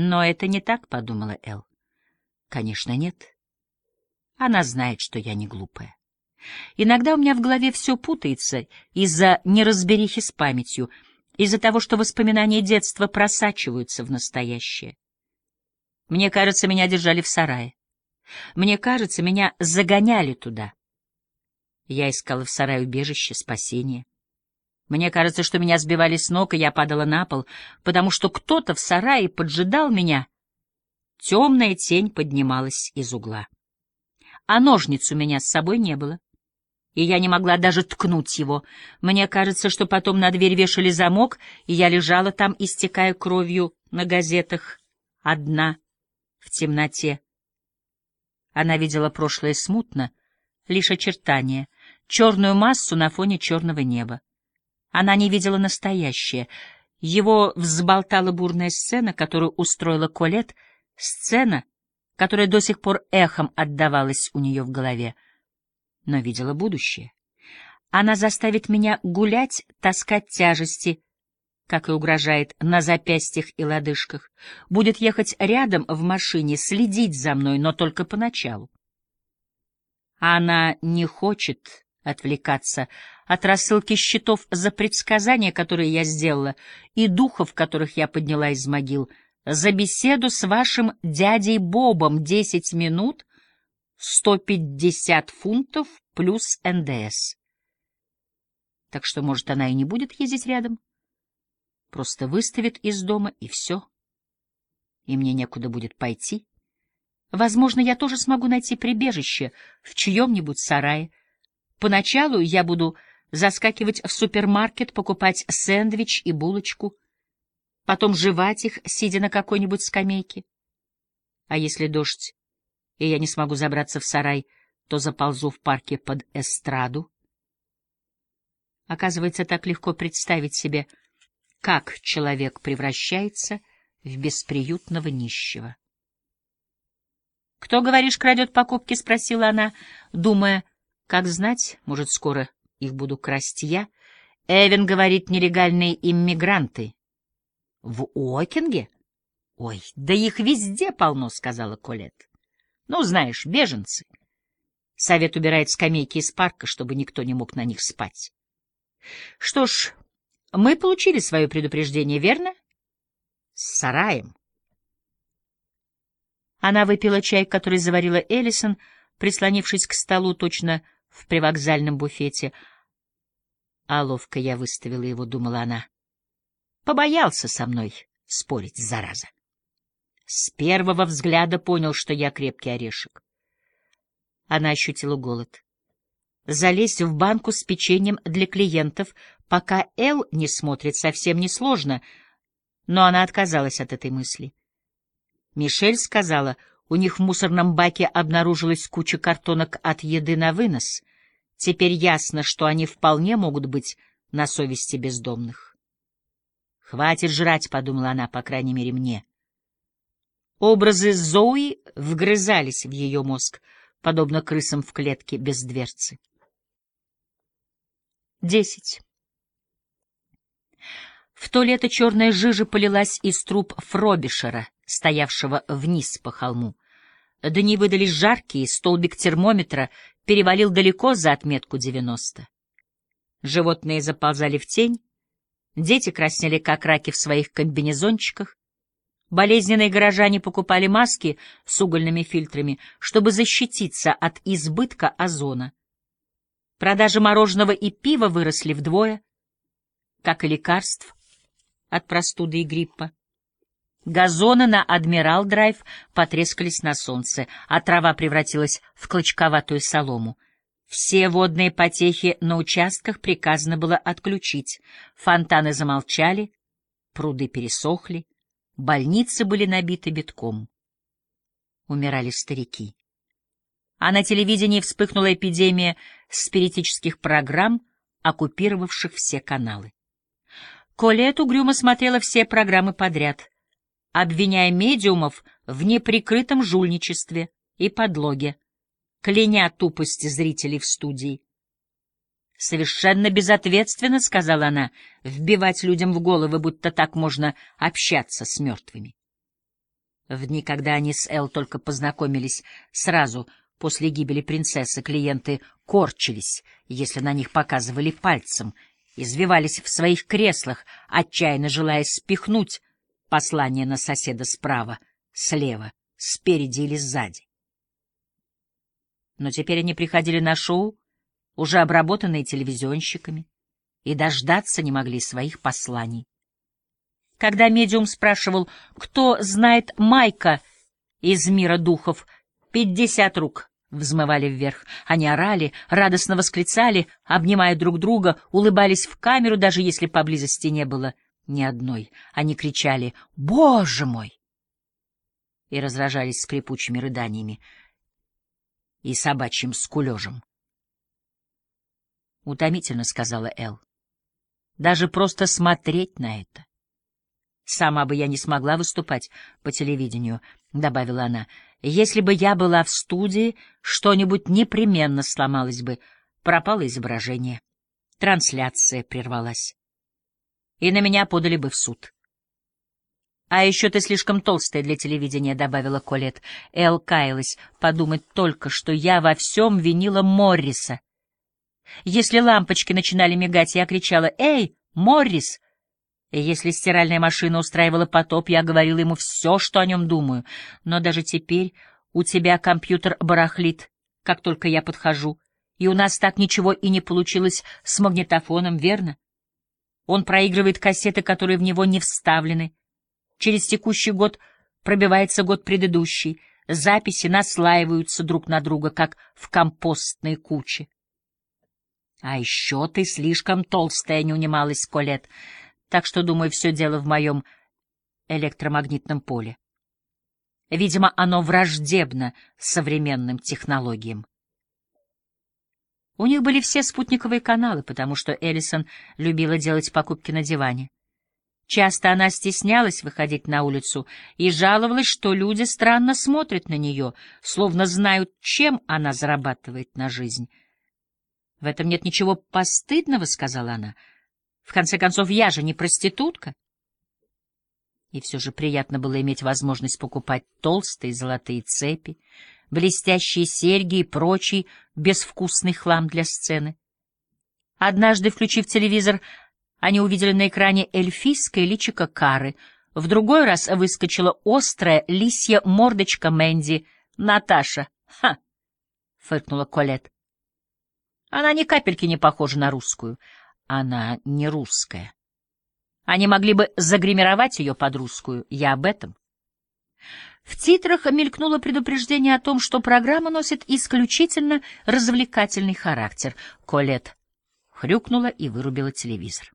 Но это не так, — подумала Эл. Конечно, нет. Она знает, что я не глупая. Иногда у меня в голове все путается из-за неразберихи с памятью, из-за того, что воспоминания детства просачиваются в настоящее. Мне кажется, меня держали в сарае. Мне кажется, меня загоняли туда. Я искала в сарае убежище, спасение. Мне кажется, что меня сбивали с ног, и я падала на пол, потому что кто-то в сарае поджидал меня. Темная тень поднималась из угла. А ножниц у меня с собой не было и я не могла даже ткнуть его. Мне кажется, что потом на дверь вешали замок, и я лежала там, истекая кровью на газетах, одна, в темноте. Она видела прошлое смутно, лишь очертания, черную массу на фоне черного неба. Она не видела настоящее. Его взболтала бурная сцена, которую устроила Колет, сцена, которая до сих пор эхом отдавалась у нее в голове — но видела будущее. Она заставит меня гулять, таскать тяжести, как и угрожает, на запястьях и лодыжках. Будет ехать рядом в машине, следить за мной, но только поначалу. Она не хочет отвлекаться от рассылки счетов за предсказания, которые я сделала, и духов, которых я подняла из могил, за беседу с вашим дядей Бобом десять минут 150 фунтов плюс НДС. Так что, может, она и не будет ездить рядом. Просто выставит из дома, и все. И мне некуда будет пойти. Возможно, я тоже смогу найти прибежище в чьем-нибудь сарае. Поначалу я буду заскакивать в супермаркет, покупать сэндвич и булочку, потом жевать их, сидя на какой-нибудь скамейке. А если дождь и я не смогу забраться в сарай, то заползу в парке под эстраду. Оказывается, так легко представить себе, как человек превращается в бесприютного нищего. «Кто, говоришь, крадет покупки?» — спросила она, думая, как знать, может, скоро их буду красть я. Эвен говорит, нелегальные иммигранты. В Окинге? Ой, да их везде полно, сказала Колет. Ну, знаешь, беженцы. Совет убирает скамейки из парка, чтобы никто не мог на них спать. Что ж, мы получили свое предупреждение, верно? С сараем. Она выпила чай, который заварила Эллисон, прислонившись к столу точно в привокзальном буфете. А ловко я выставила его, думала она. Побоялся со мной спорить, зараза. С первого взгляда понял, что я крепкий орешек. Она ощутила голод. Залезть в банку с печеньем для клиентов, пока Эл не смотрит, совсем несложно, но она отказалась от этой мысли. Мишель сказала, у них в мусорном баке обнаружилась куча картонок от еды на вынос. Теперь ясно, что они вполне могут быть на совести бездомных. «Хватит жрать», — подумала она, по крайней мере, мне. Образы Зои вгрызались в ее мозг, подобно крысам в клетке без дверцы. Десять. В то лето черная жижа полилась из труб Фробишера, стоявшего вниз по холму. Дни выдались жаркие, столбик термометра перевалил далеко за отметку девяносто. Животные заползали в тень, дети краснели, как раки в своих комбинезончиках, Болезненные горожане покупали маски с угольными фильтрами, чтобы защититься от избытка озона. Продажи мороженого и пива выросли вдвое, как и лекарств от простуды и гриппа. Газоны на Адмирал-драйв потрескались на солнце, а трава превратилась в клочковатую солому. Все водные потехи на участках приказано было отключить. Фонтаны замолчали, пруды пересохли. Больницы были набиты битком. Умирали старики. А на телевидении вспыхнула эпидемия спиритических программ, оккупировавших все каналы. Колет угрюмо смотрела все программы подряд, обвиняя медиумов в неприкрытом жульничестве и подлоге, кляня тупость зрителей в студии. Совершенно безответственно, — сказала она, — вбивать людям в головы, будто так можно общаться с мертвыми. В дни, когда они с Эл только познакомились сразу после гибели принцессы, клиенты корчились, если на них показывали пальцем, извивались в своих креслах, отчаянно желая спихнуть послание на соседа справа, слева, спереди или сзади. Но теперь они приходили на шоу, уже обработанные телевизионщиками, и дождаться не могли своих посланий. Когда медиум спрашивал, кто знает Майка из мира духов, пятьдесят рук взмывали вверх. Они орали, радостно восклицали, обнимая друг друга, улыбались в камеру, даже если поблизости не было ни одной. Они кричали «Боже мой!» и разражались скрипучими рыданиями и собачьим скулежем. «Утомительно», — сказала Эл. «Даже просто смотреть на это». «Сама бы я не смогла выступать по телевидению», — добавила она. «Если бы я была в студии, что-нибудь непременно сломалось бы. Пропало изображение. Трансляция прервалась. И на меня подали бы в суд». «А еще ты слишком толстая для телевидения», — добавила Колет. Эл каялась. «Подумать только, что я во всем винила Морриса». Если лампочки начинали мигать, я кричала «Эй, Моррис!» Если стиральная машина устраивала потоп, я говорила ему все, что о нем думаю. Но даже теперь у тебя компьютер барахлит, как только я подхожу. И у нас так ничего и не получилось с магнитофоном, верно? Он проигрывает кассеты, которые в него не вставлены. Через текущий год пробивается год предыдущий. Записи наслаиваются друг на друга, как в компостной куче. — А еще ты слишком толстая, — не унималась Колет, так что, думаю, все дело в моем электромагнитном поле. Видимо, оно враждебно современным технологиям. У них были все спутниковые каналы, потому что Эллисон любила делать покупки на диване. Часто она стеснялась выходить на улицу и жаловалась, что люди странно смотрят на нее, словно знают, чем она зарабатывает на жизнь. — В этом нет ничего постыдного, — сказала она. — В конце концов, я же не проститутка. И все же приятно было иметь возможность покупать толстые золотые цепи, блестящие серьги и прочий безвкусный хлам для сцены. Однажды, включив телевизор, они увидели на экране эльфийское личико Кары. В другой раз выскочила острая лисья мордочка Мэнди. «Наташа!» «Ха!» — фыркнула Колет. «Она ни капельки не похожа на русскую. Она не русская. Они могли бы загримировать ее под русскую. Я об этом». В титрах мелькнуло предупреждение о том, что программа носит исключительно развлекательный характер. Колет хрюкнула и вырубила телевизор.